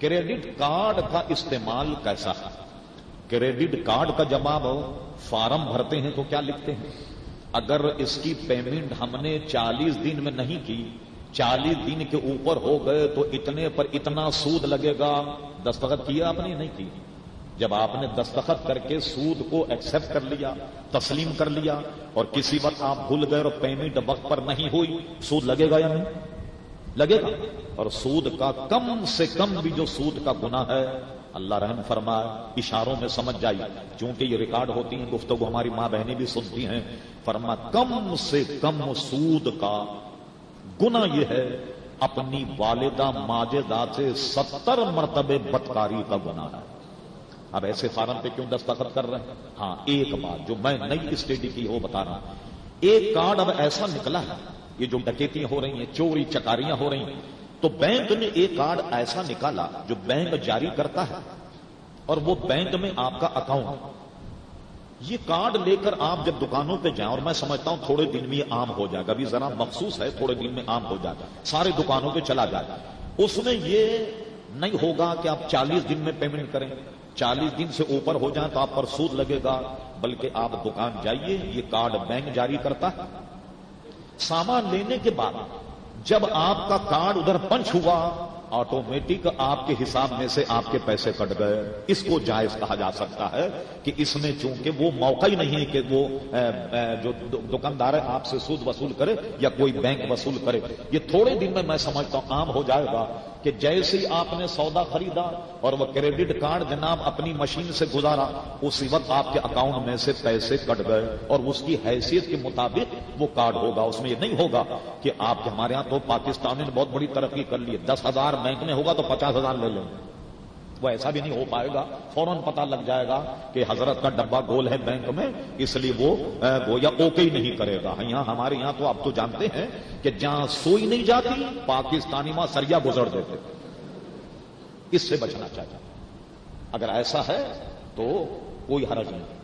Credit card کا استعمال کیسا ہے کریڈٹ کارڈ کا جب آپ فارم بھرتے ہیں تو کیا لکھتے ہیں اگر اس کی پیمنٹ ہم نے چالیس دن میں نہیں کی چالیس دن کے اوپر ہو گئے تو اتنے پر اتنا سود لگے گا دستخط کیا آپ نے نہیں کی جب آپ نے دستخط کر کے سود کو ایکسپٹ کر لیا تسلیم کر لیا اور کسی وقت آپ بھول گئے اور پیمنٹ وقت پر نہیں ہوئی سود لگے گا یا نہیں لگے گا اور سود کا کم سے کم بھی جو سود کا گنا ہے، اللہ رحم فرمائے، اشاروں میں سمجھ جائیے چونکہ یہ ریکارڈ ہوتی ہیں، گفتگو ہماری ماں بہنیں بھی سنتی ہیں۔ فرما، کم سے کم سود کا گنا یہ ہے، اپنی والدہ ماجدہ سے ستر مرتبے بدکاری کا گنا ہے۔ اب ایسے فارم پہ کیوں دستخط کر رہے ہیں؟ ہاں ایک بات جو میں نئی اسٹڈی کی وہ بتا رہا ہوں۔ ایک کارڈ اب ایسا نکلا ہے یہ جو ڈکیتیاں ہو رہی ہیں، چوری، چکاریاں ہو رہی ہیں، تو بینک نے ایک کارڈ ایسا نکالا جو بینک جاری کرتا ہے اور وہ بینک میں آپ کا اکاؤنٹ۔ یہ کارڈ لے کر آپ جب دکانوں پہ جائیں اور میں سمجھتا ہوں تھوڑے دن میں یہ عام ہو جائے گا، ابھی ذرا مخصوص ہے، تھوڑے دن میں عام ہو جائے گا۔ سارے دکانوں پہ چلا جائے گا۔ اس میں یہ نہیں ہوگا کہ آپ چالیس دن میں پیمنٹ کریں۔ چالیس دن سے اوپر ہو جائیں تو آپ پر سود لگے گا، بلکہ آپ دکان جائیے، یہ کارڈ بینک جاری کرتا ہے۔ سامان لینے کے بعد جب آپ کا کارڈ ادھر پنچ ہوا آٹومیٹک آپ کے حساب میں سے آپ کے پیسے کٹ گئے۔ اس کو جائز کہا جا سکتا ہے کہ اس میں چونکہ وہ موقع ہی نہیں ہے کہ وہ جو دکاندار ہے آپ سے سود وصول کرے یا کوئی بینک وصول کرے۔ یہ تھوڑے دن میں میں سمجھتا ہوں عام ہو جائے گا کہ جیسے ہی آپ نے سودا خریدا اور وہ کریڈٹ کارڈ جناب اپنی مشین سے گزارا، اسی وقت آپ کے اکاؤنٹ میں سے پیسے کٹ گئے اور اس کی حیثیت کے مطابق وہ کارڈ ہوگا۔ اس میں یہ نہیں ہوگا کہ آپ کے ہمارے یہاں تو پاکستان نے بہت بڑی ترقی کر لی ہے۔ دس ہزار بینک میں ہوگا تو پچاس ہزار لے لیں۔ وہ ایسا بھی نہیں ہو پائے گا۔ فوراً پتا لگ جائے گا کہ حضرت کا ڈبا گول ہے بینک میں، اس لیے وہ گویا اوکے ہی نہیں کرے گا۔ یہاں ہمارے یہاں تو آپ تو جانتے ہیں کہ جہاں سوئی نہیں جاتی، پاکستانی ماں سریا گزر دیتے۔ اس سے بچنا چاہتا۔ اگر ایسا ہے تو کوئی حرج نہیں۔